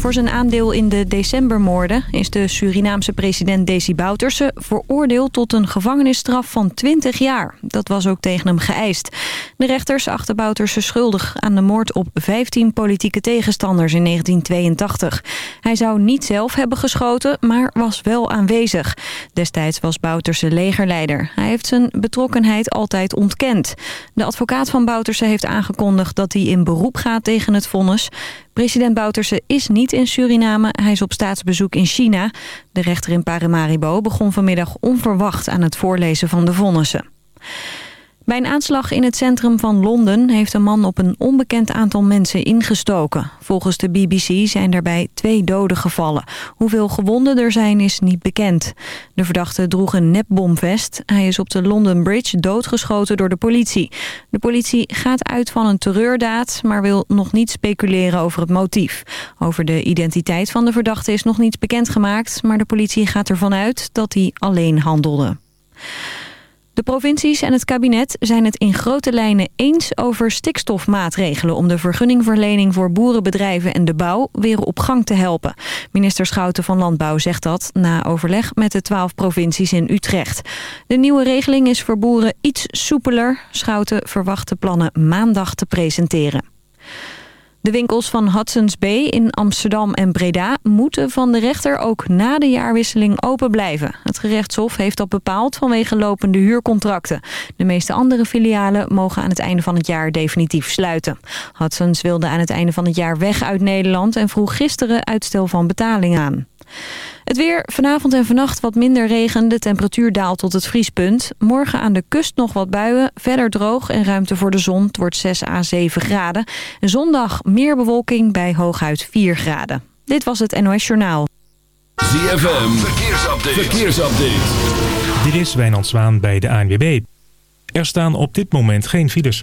Voor zijn aandeel in de decembermoorden is de Surinaamse president Desi Bouterse veroordeeld tot een gevangenisstraf van 20 jaar. Dat was ook tegen hem geëist. De rechters achten Bouterse schuldig aan de moord op 15 politieke tegenstanders in 1982. Hij zou niet zelf hebben geschoten, maar was wel aanwezig. Destijds was Bouterse legerleider. Hij heeft zijn betrokkenheid altijd ontkend. De advocaat van Bouterse heeft aangekondigd dat hij in beroep gaat tegen het vonnis. President Bouterse is niet in Suriname. Hij is op staatsbezoek in China. De rechter in Paramaribo begon vanmiddag onverwacht aan het voorlezen van de vonnissen. Bij een aanslag in het centrum van Londen heeft een man op een onbekend aantal mensen ingestoken. Volgens de BBC zijn daarbij twee doden gevallen. Hoeveel gewonden er zijn is niet bekend. De verdachte droeg een nepbomvest. Hij is op de London Bridge doodgeschoten door de politie. De politie gaat uit van een terreurdaad, maar wil nog niet speculeren over het motief. Over de identiteit van de verdachte is nog niets bekendgemaakt, maar de politie gaat ervan uit dat hij alleen handelde. De provincies en het kabinet zijn het in grote lijnen eens over stikstofmaatregelen... om de vergunningverlening voor boerenbedrijven en de bouw weer op gang te helpen. Minister Schouten van Landbouw zegt dat na overleg met de twaalf provincies in Utrecht. De nieuwe regeling is voor boeren iets soepeler. Schouten verwacht de plannen maandag te presenteren. De winkels van Hudson's Bay in Amsterdam en Breda moeten van de rechter ook na de jaarwisseling open blijven. Het gerechtshof heeft dat bepaald vanwege lopende huurcontracten. De meeste andere filialen mogen aan het einde van het jaar definitief sluiten. Hudson's wilde aan het einde van het jaar weg uit Nederland en vroeg gisteren uitstel van betaling aan. Het weer, vanavond en vannacht wat minder regen. De temperatuur daalt tot het vriespunt. Morgen aan de kust nog wat buien. Verder droog en ruimte voor de zon. Het wordt 6 à 7 graden. Zondag meer bewolking bij hooguit 4 graden. Dit was het NOS Journaal. ZFM, verkeersupdate. verkeersupdate. Dit is Wijnand Zwaan bij de ANWB. Er staan op dit moment geen files.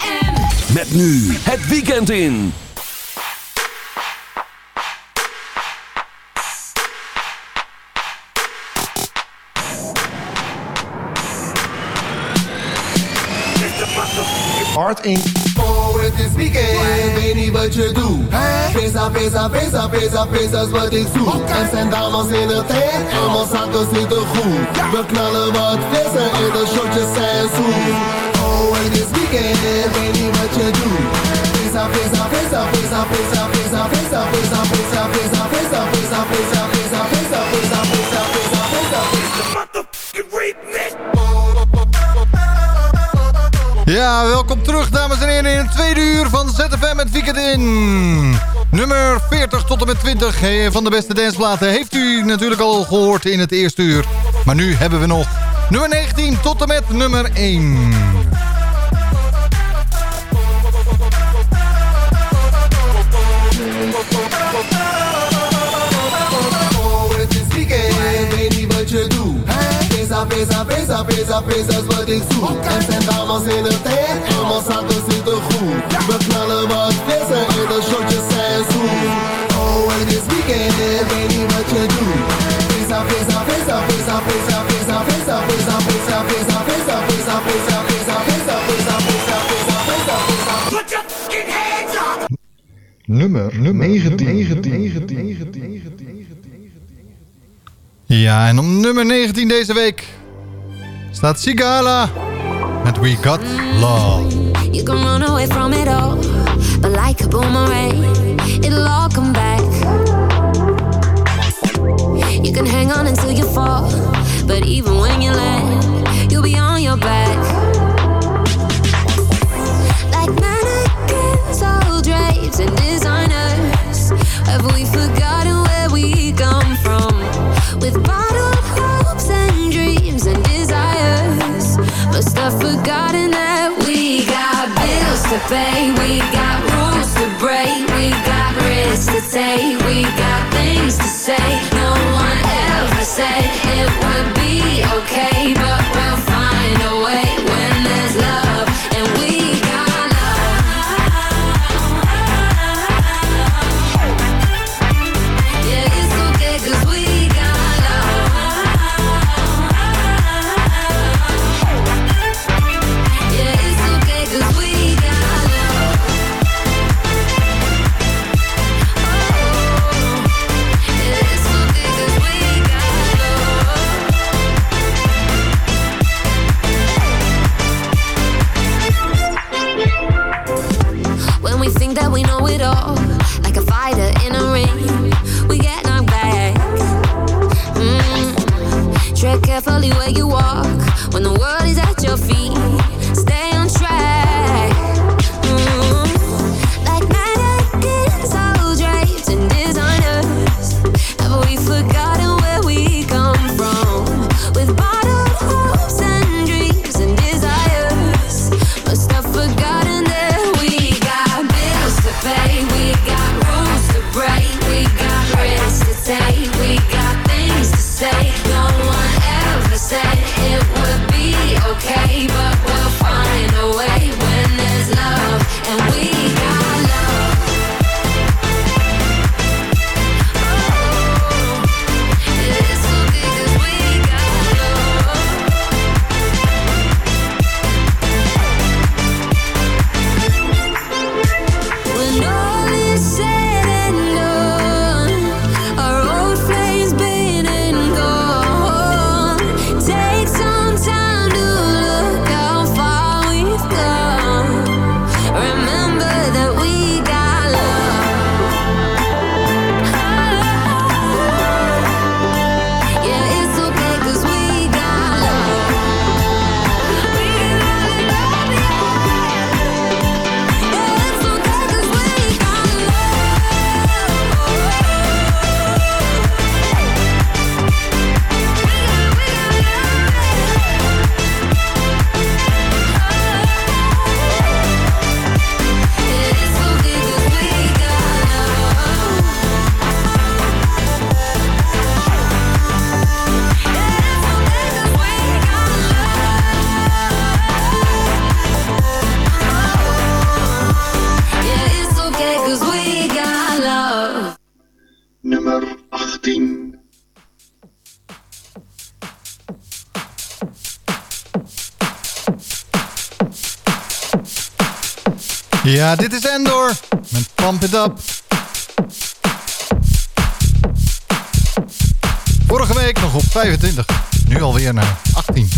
Met nu het weekend in. Hard in. Oh, het is weekend, weet niet wat je doet. Pesa, pesa, pesa, pesa, pesa is wat ik zoek. Er zijn dames in het tent en mijn zakken zitten goed. We knallen wat vissen en de shotjes zijn zoet. Oh, het is weekend, pesa, pesa, pesa, pesa. Ja, welkom terug dames en heren in het tweede uur van ZFM het weekend in. Nummer 40 tot en met 20 eh, van de beste danceplaten heeft u natuurlijk al gehoord in het eerste uur. Maar nu hebben we nog nummer 19 tot en met nummer 1. Pesa, pesa, pesa, pesa, pesa is wat ik zoek. Er zijn dames in het tent en mijn zakken zitten goed. We knallen wat vissen en de shotjes zijn zoet. Oh, het is weekend, weet niet wat je doet. Pesa, pesa, pesa, pesa, pesa, pesa, pesa, pesa, pesa, pesa, pesa, pesa, pesa, pesa, pesa, pesa, pesa, pesa, pesa, pesa. Put your fucking hands up! Nummer, nummer 19. 19, 19, 19. Ja, en op nummer 19 deze week staat Sigala met We Got Love. You can run away from it all, but like a boomerang, it'll all come back. You can hang on until you fall, but even when you land, you'll be on your back. Like mannequins, all designers, have we forgotten where we come from? With bottled but forgotten that we got bills to pay, we got rules to break, we got risks to take, we got things to say. No one ever said it would be okay, but. Ja, dit is Endor met Pump It Up. Vorige week nog op 25, nu alweer naar 18.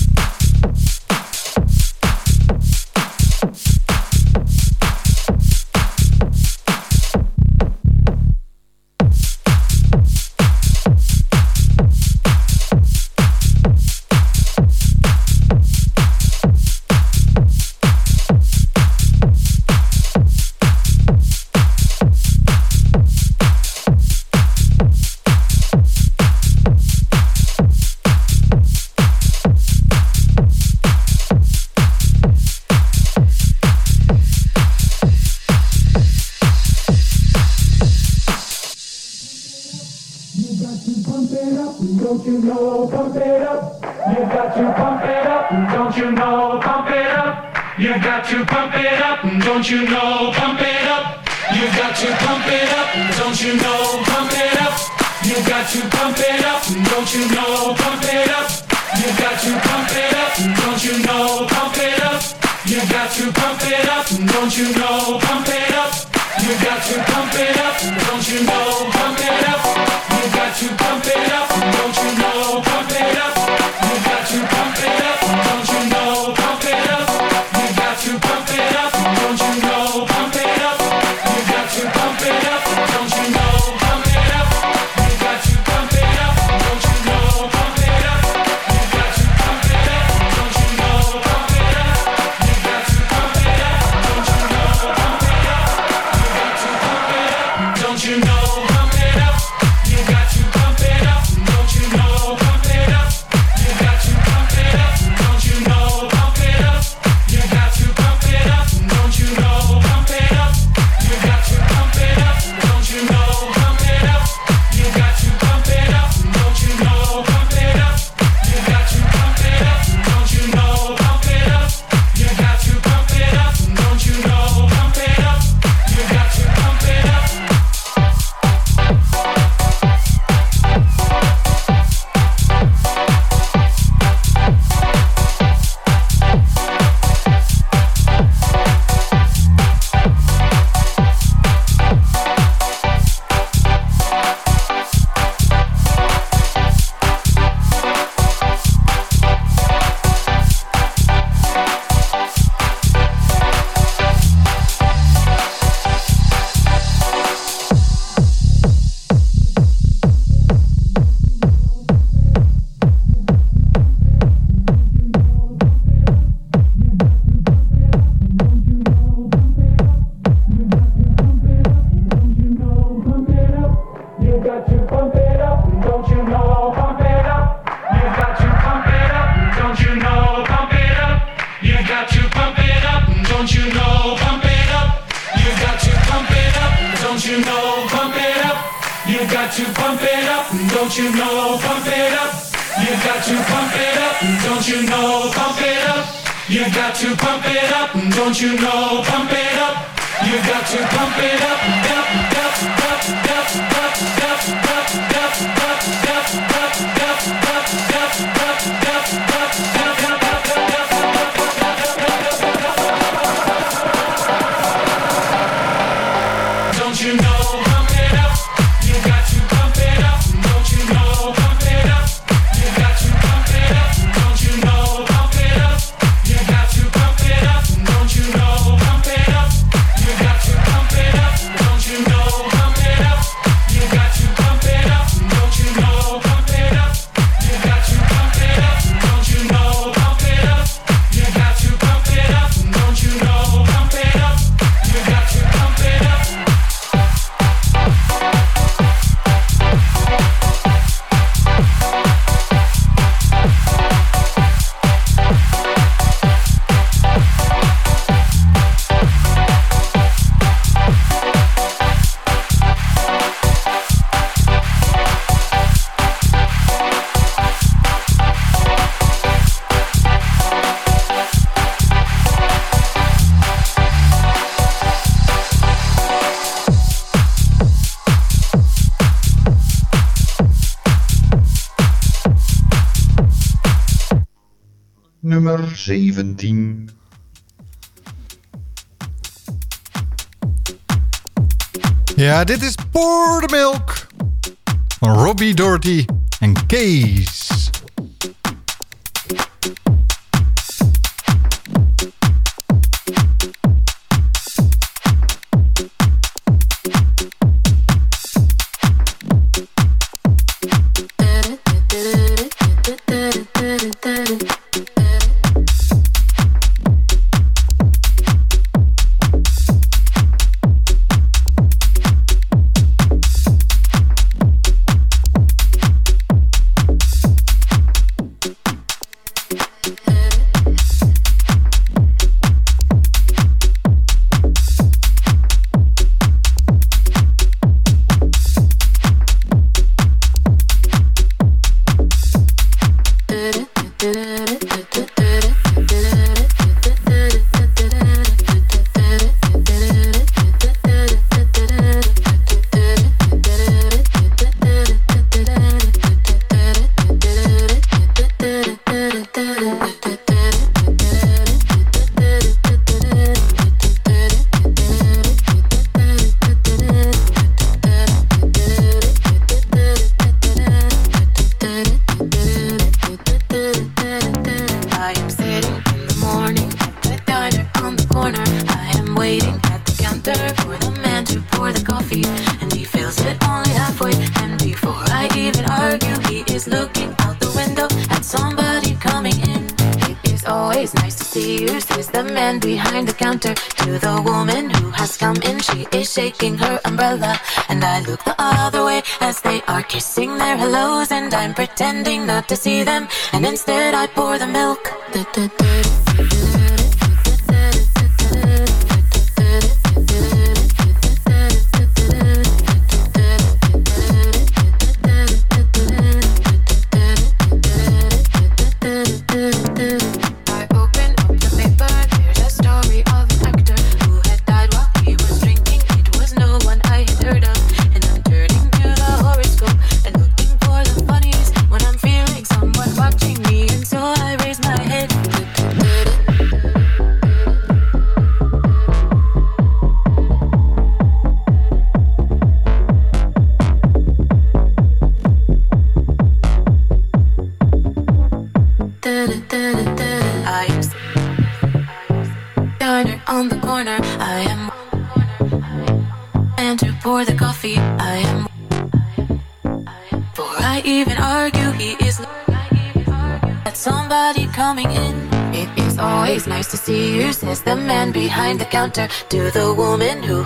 got to bump it up, don't you know? Bump it up. You got to pump it up, don't you know? Pump it up. You got to pump it up, don't you know? Pump it up. You got to pump it up, up, up, up, up, up, up, up, up, up, up. 17. Ja, dit is Pour the Milk van Robbie Doherty en Kees.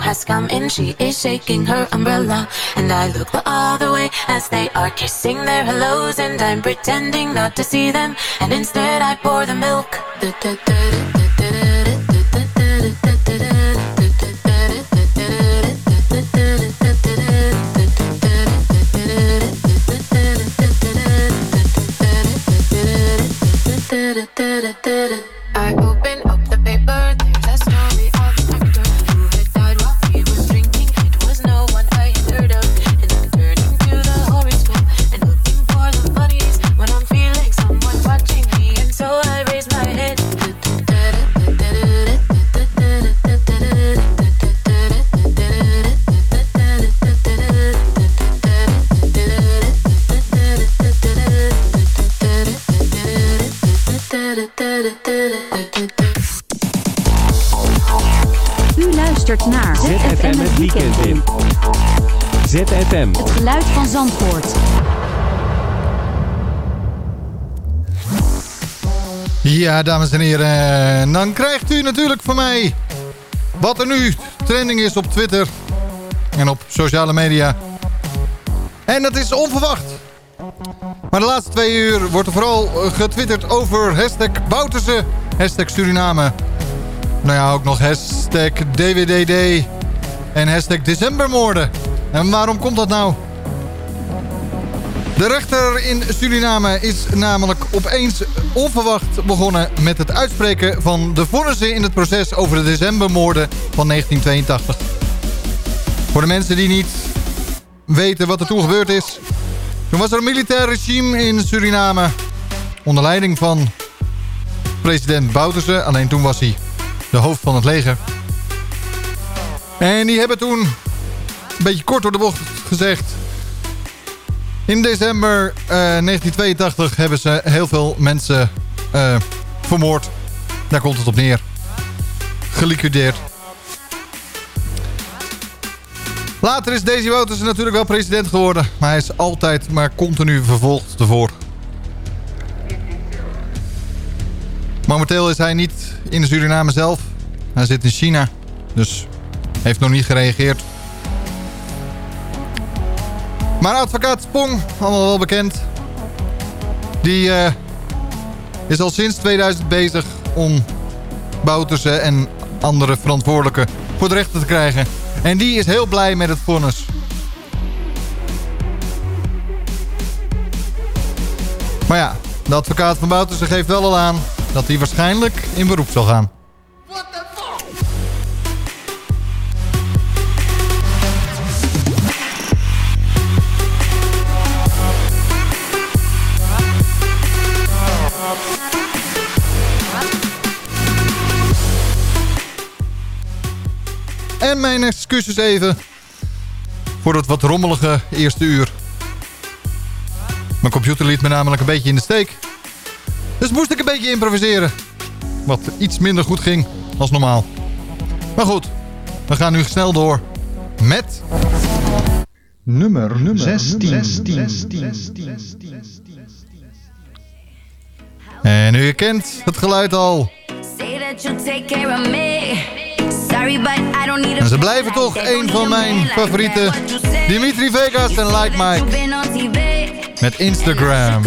has come in. She is shaking her umbrella. And I look the other way as they are kissing their hellos. And I'm pretending not to see them. And instead, I pour the milk. U luistert naar ZFM het weekend in. ZFM. Het geluid van Zandvoort. Ja, dames en heren. Dan krijgt u natuurlijk van mij... wat er nu trending is op Twitter... en op sociale media. En dat is onverwacht. Maar de laatste twee uur wordt er vooral getwitterd over hashtag Bouterse, hashtag Suriname. Nou ja, ook nog hashtag DWDD en hashtag Decembermoorden. En waarom komt dat nou? De rechter in Suriname is namelijk opeens onverwacht begonnen met het uitspreken van de vonnissen in het proces over de decembermoorden van 1982. Voor de mensen die niet weten wat er toen gebeurd is. Toen was er een militair regime in Suriname onder leiding van president Bouterse. Alleen toen was hij de hoofd van het leger. En die hebben toen, een beetje kort door de bocht gezegd... In december eh, 1982 hebben ze heel veel mensen eh, vermoord. Daar komt het op neer. Geliquideerd. Later is Daisy Wouters natuurlijk wel president geworden. Maar hij is altijd maar continu vervolgd ervoor. Momenteel is hij niet in de Suriname zelf. Hij zit in China. Dus heeft nog niet gereageerd. Maar advocaat Spong, allemaal wel bekend. Die uh, is al sinds 2000 bezig om Bouterse en andere verantwoordelijken voor de rechter te krijgen. En die is heel blij met het vonnis. Maar ja, de advocaat van Bouterse geeft wel al aan dat hij waarschijnlijk in beroep zal gaan. En mijn excuses even voor het wat rommelige eerste uur. Mijn computer liet me namelijk een beetje in de steek. Dus moest ik een beetje improviseren. Wat iets minder goed ging als normaal. Maar goed, we gaan nu snel door met... Nummer, nummer 16. 16. En u kent het geluid al. Say that you'll take care of me. En ze blijven toch een van mijn favorieten. Dimitri Vegas en Like Mike. Met Instagram.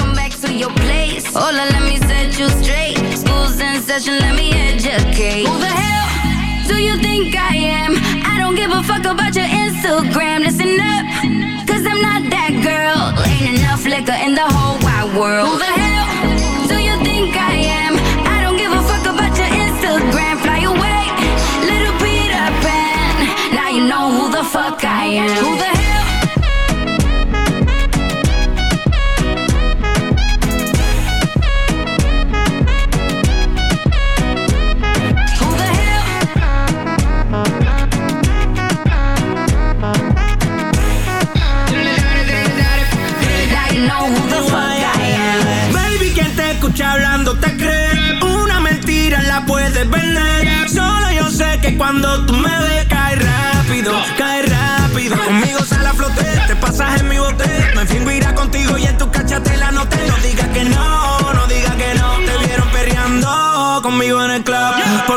Hola, let me set you straight. School's in session, let me educate. Who the hell do you think I am? I don't give a fuck about your Instagram. Listen up, cause I'm not that girl. Ain't enough liquor in the whole wide world. Who the hell do you think I am? Cuando tú me ves,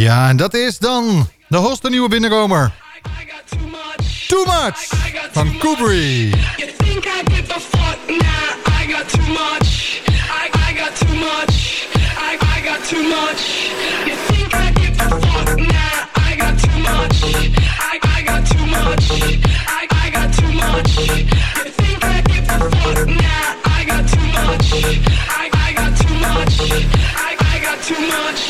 Ja, en dat is dan de hoogste nieuwe binnenkomer. Too Much van Kubri. Too much. I, got too much. I, got too much. I got too much. I, got too much. I, got too much. I got. Too much.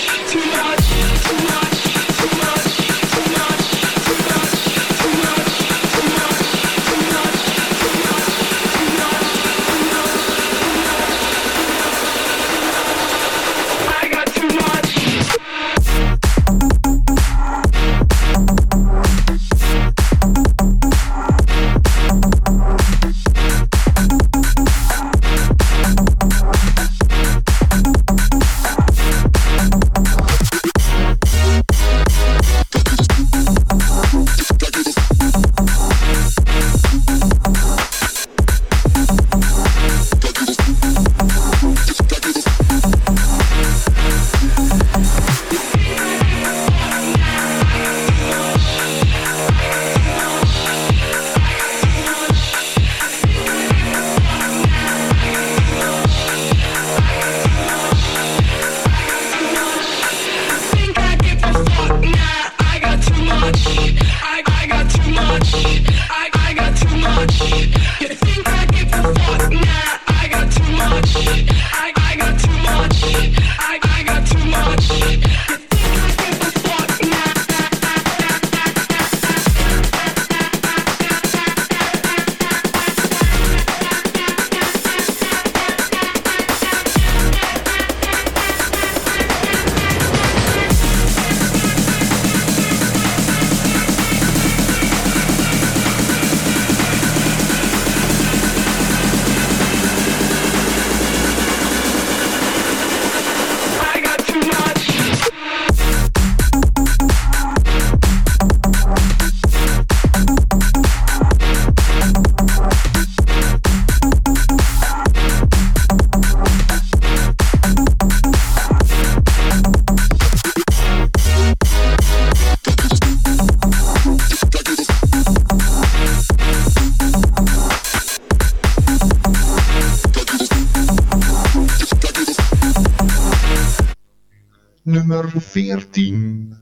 14.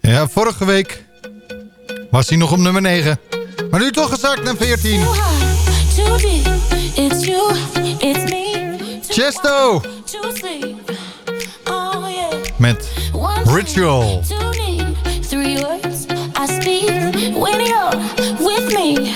Ja, vorige week was hij nog op nummer 9. Maar nu toch gezakt naar 14. Too deep, it's you, it's me. Chesto. Oh met Ritual. Three words I speak when you're with me,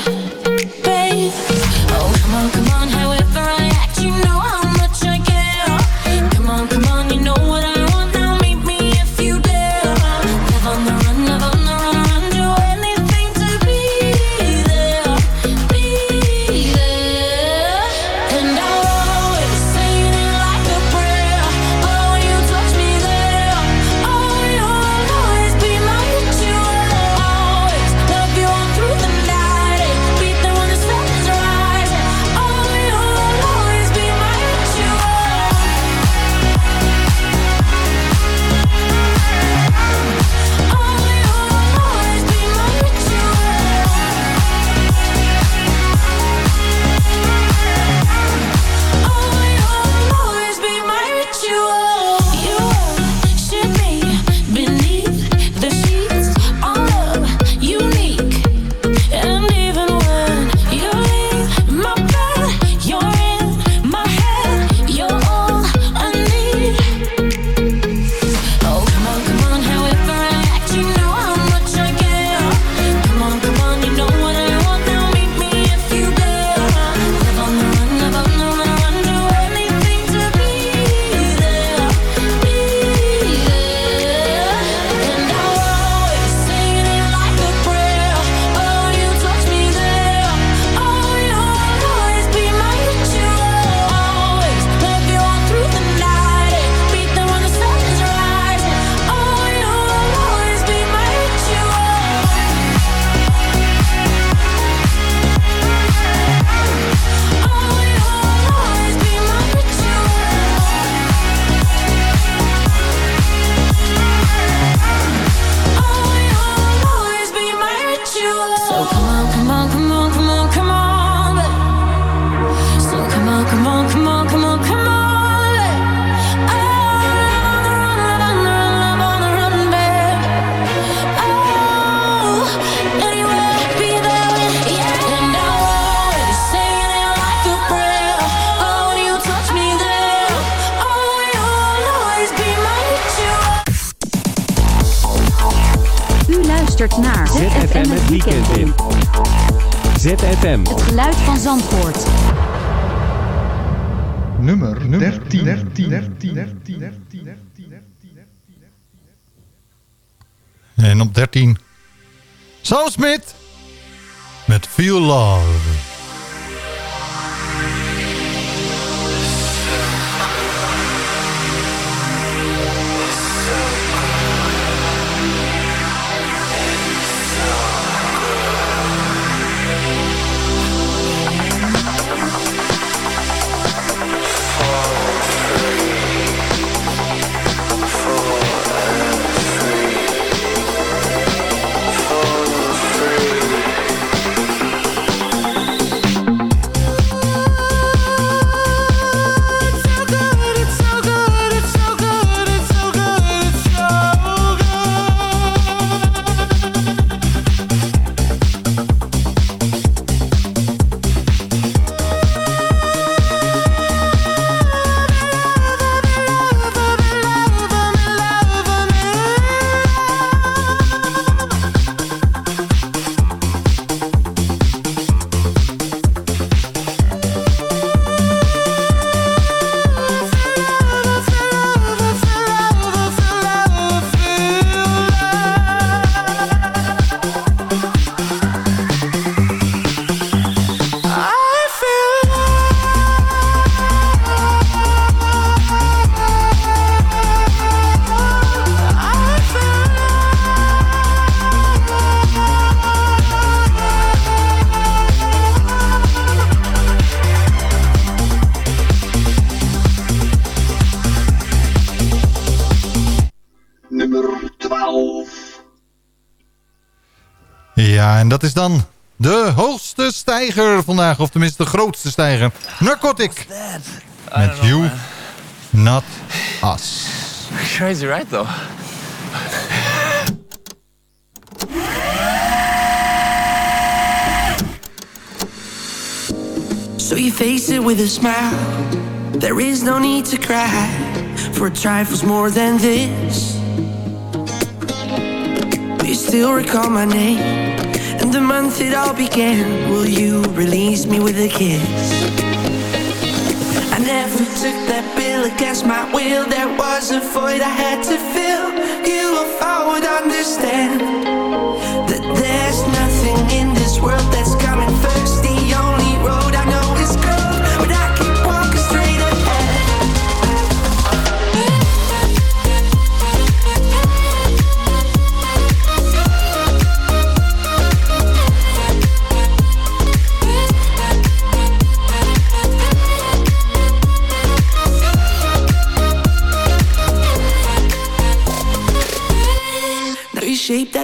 En op 13... Sam Smith met Feel Love. Dat is dan de hoogste stijger vandaag. Of tenminste de grootste stijger. Narcotic. Met You, Not Us. Crazy, right, though? So you face it with a smile. There is no need to cry for trifles more than this. Do you still recall my name and the month it all began? Will you release me with a kiss? I never took that bill against my will. There was a void I had to fill. You, if I would understand that there's nothing in this world that's coming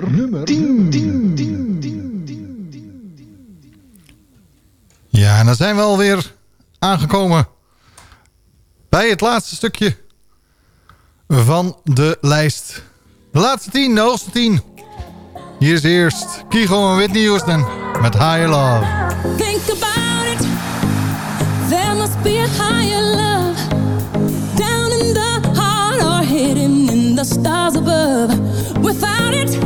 Nummer, nummer 10. 10, 10, 10. Ja, en dan zijn we alweer aangekomen bij het laatste stukje van de lijst. De laatste tien, de hoogste tien. Hier is eerst Kigo en Whitney Houston met Higher Love. Think about it. There must be a higher love down in the heart or hidden in the stars above. Without it,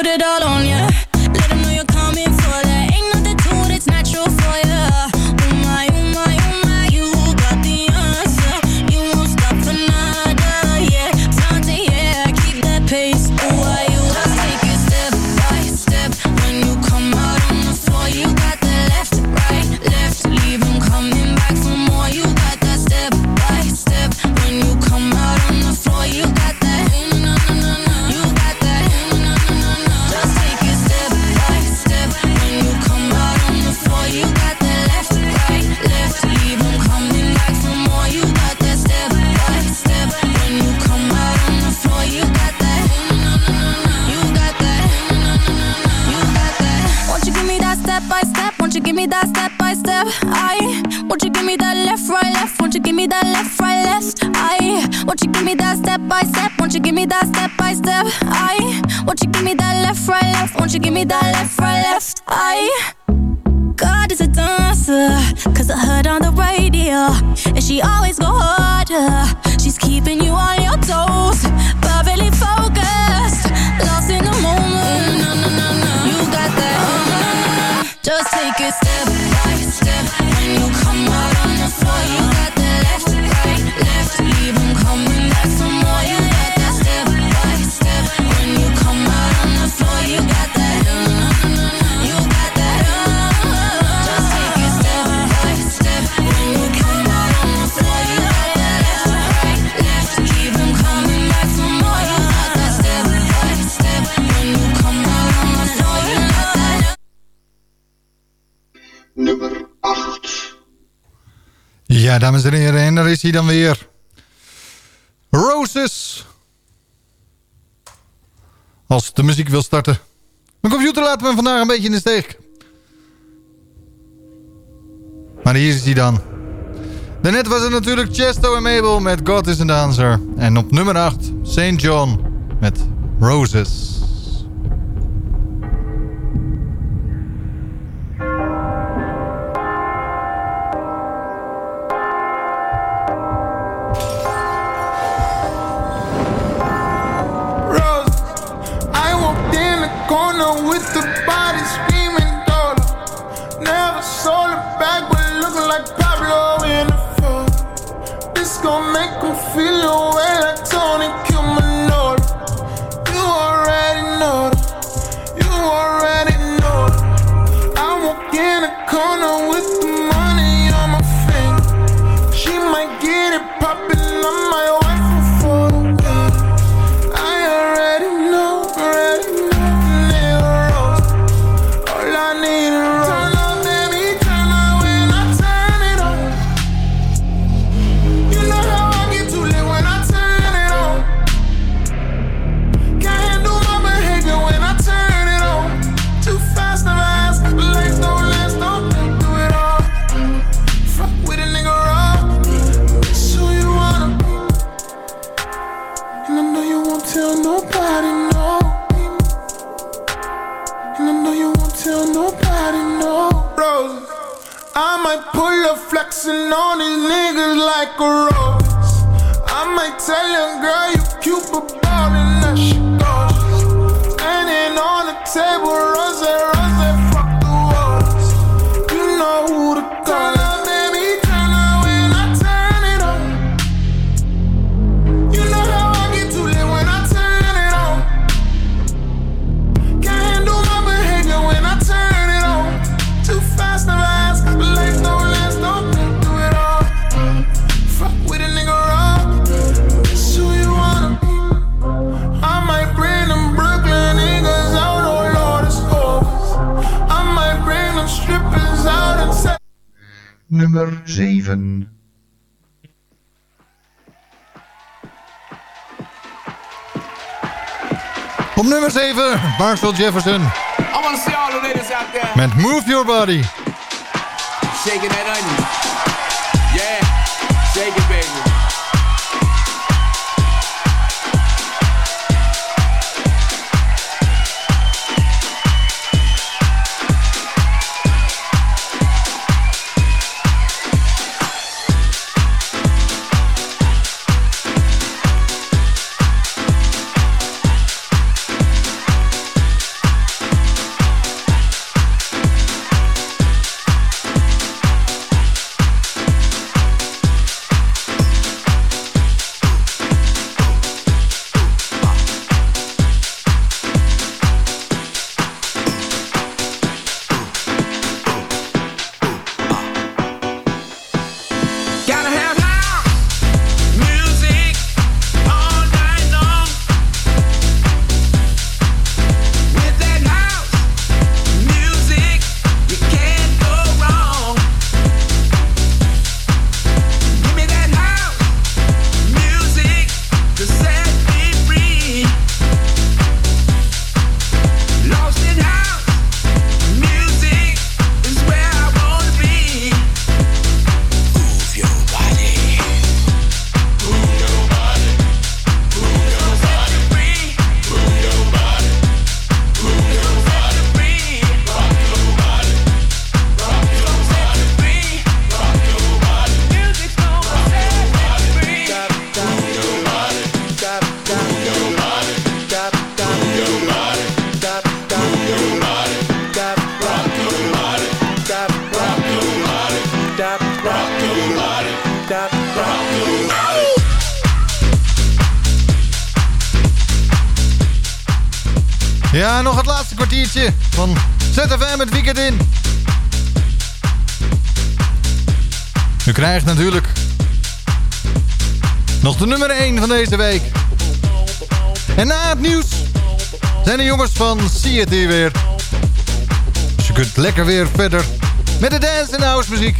put it all on you. Ja, dames en heren, en daar is hij dan weer. Roses. Als de muziek wil starten. Mijn computer laat me vandaag een beetje in de steek. Maar hier is hij dan. Daarnet was het natuurlijk Chesto en Mabel met God is een dancer En op nummer 8, St. John met Roses. Dinner with the body screaming dollar. Never sold it back, but looking like Pablo in the photo. This gon' make him feel flexing on these niggas like a rose. I might tell your girl, you cute, but ballin' that she goes. Standing on the table, rose, rose. nummer 7. Op nummer 7, Marshall Jefferson. I want to see all the ladies out there. Met Move Your Body. Shaking that onion. Krijgt natuurlijk nog de nummer 1 van deze week. En na het nieuws zijn de jongens van See It weer. Dus je kunt lekker weer verder met de dance en house muziek.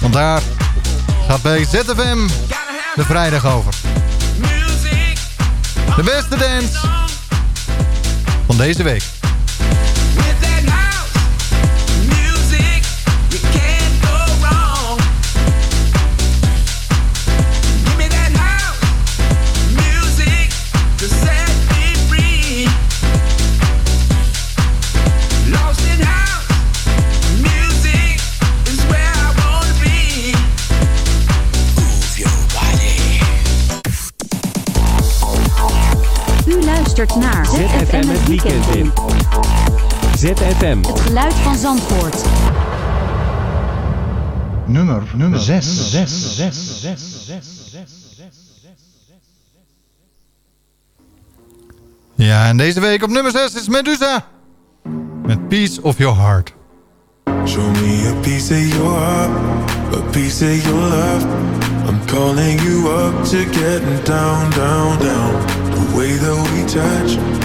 Want daar gaat bij ZFM de vrijdag over. De beste dance van deze week. ZFM het weekend in. ZFM. Het geluid van Zandvoort. Nummer, nummer 6, 6, 6, 6, 6. Ja, en deze week op nummer 6 is Medusa. Met Peace of Your Heart. Show me a piece of your heart, a piece of your love. I'm calling you up to getting down, down, down. The way that we touch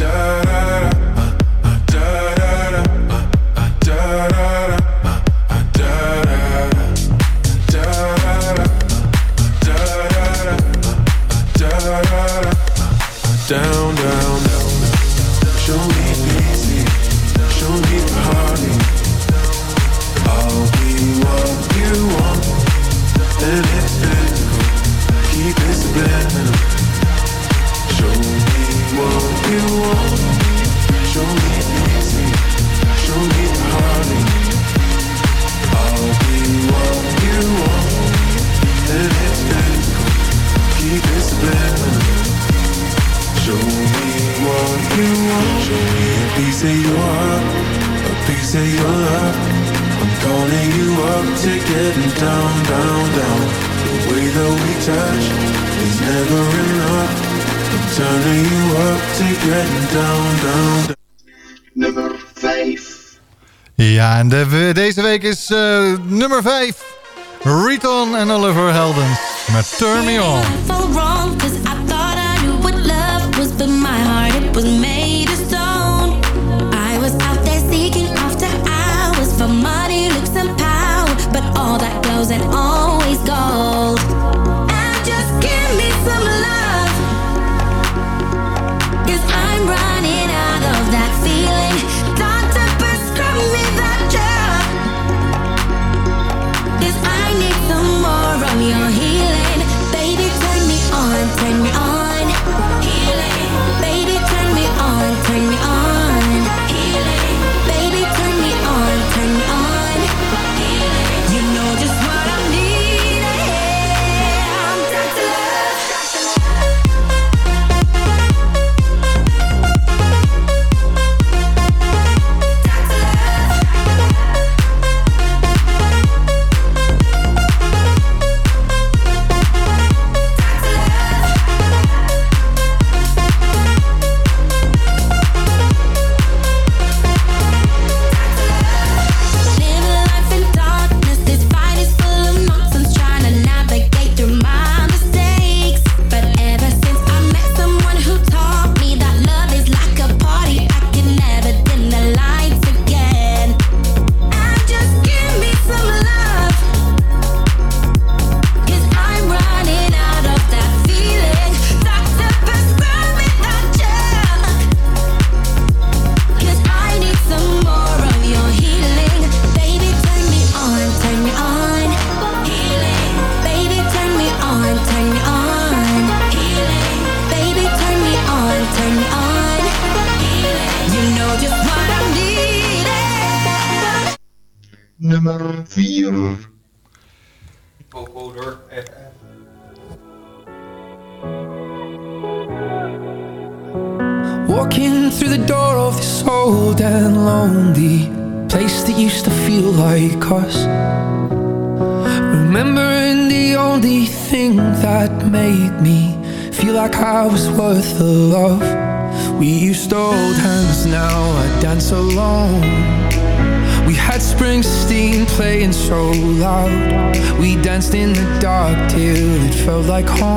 Uh, you want. Show me a piece of your heart, a piece of your love. I'm calling you up to getting down, down, down. The way that we touch is never enough. I'm turning you up to getting down, down, down. Nummer 5. Ja, en de, deze week is eh, nummer 5. Riton en Oliver Heldens met Turn Me On. like home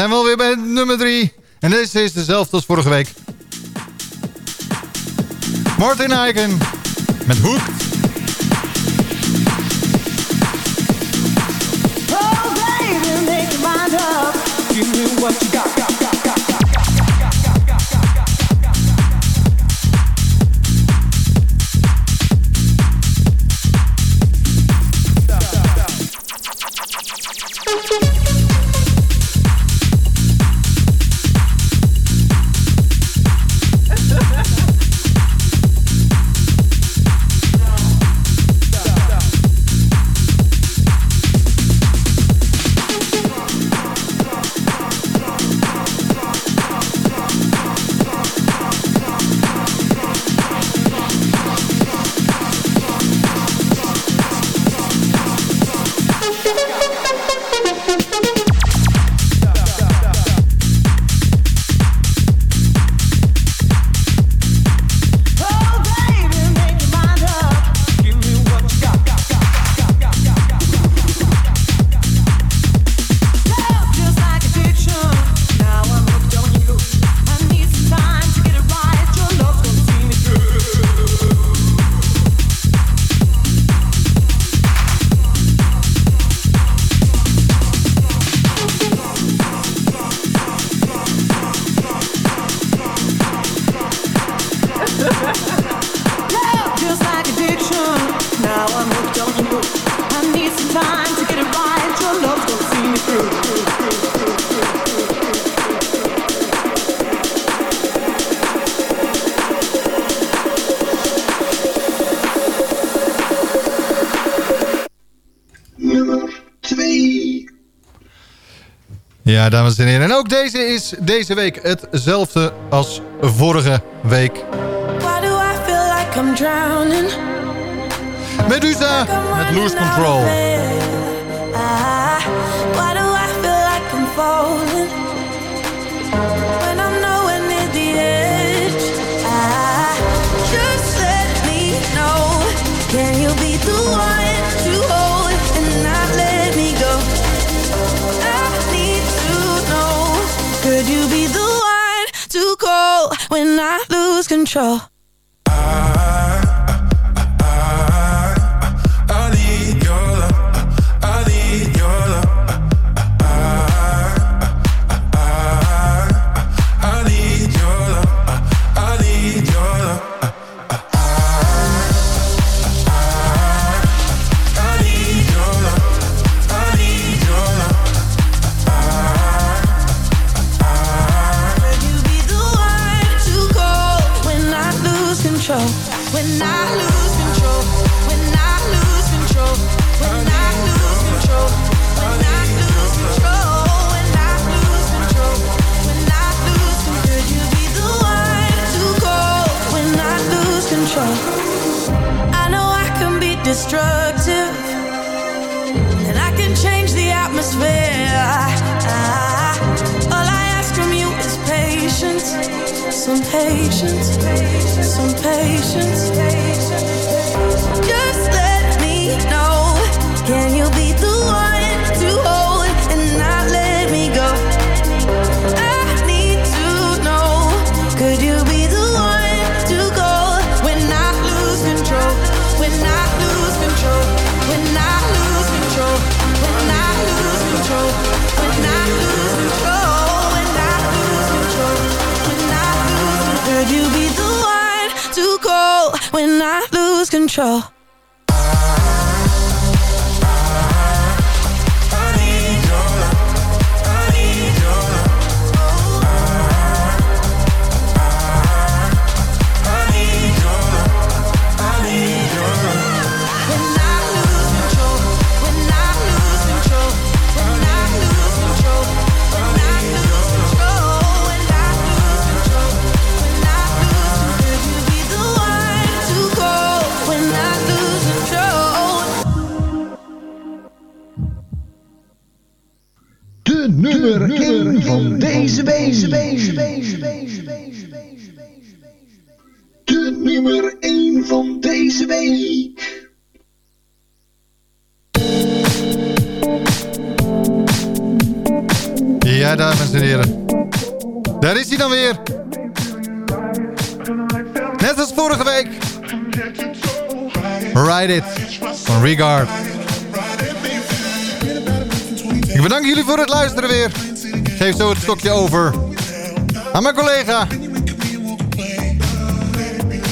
zijn we alweer bij nummer 3. En deze is dezelfde als vorige week. Martin Eiken met Hoekt. Ja, dames en heren. En ook deze is deze week hetzelfde als vorige week. Why do I feel like I'm drowning? Medusa met Loose Control. Ah, why do I feel like I'm falling? When I lose control. Dan weer. Net als vorige week. Ride It van Regard. Ik bedank jullie voor het luisteren weer. Geef zo het stokje over aan mijn collega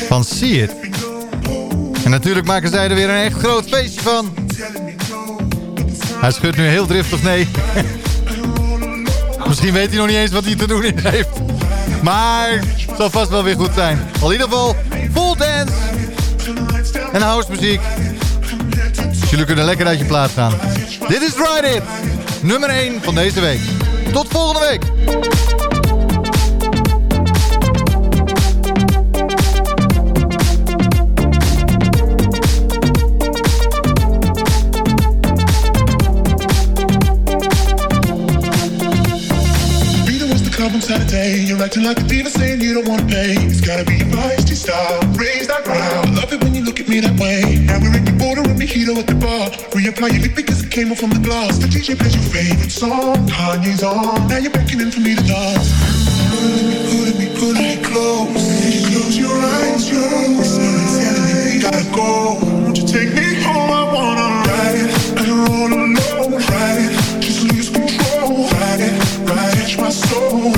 van See It. En natuurlijk maken zij er weer een echt groot feestje van. Hij schudt nu heel driftig nee. Misschien weet hij nog niet eens wat hij te doen heeft. Maar het zal vast wel weer goed zijn. Al in ieder geval full dance en house muziek. Dus jullie kunnen lekker uit je plaats gaan. Dit is Ride It, nummer 1 van deze week. Tot volgende week. To on. You're acting like a diva saying you don't wanna pay. It's gotta be your feisty style. Raise that ground. Love it when you look at me that way. Now we're in the border and mojito at the bar. Reapply your lip because it came off from the glass. The DJ plays your favorite song. Kanye's on. Now you're beckoning for me to dance. Pulling me, pulling me, me close. Close your eyes. Telling me we gotta go. Won't you take me home? I wanna ride it. And roll alone. Ride it. Just lose control. Ride it, ride it, my soul.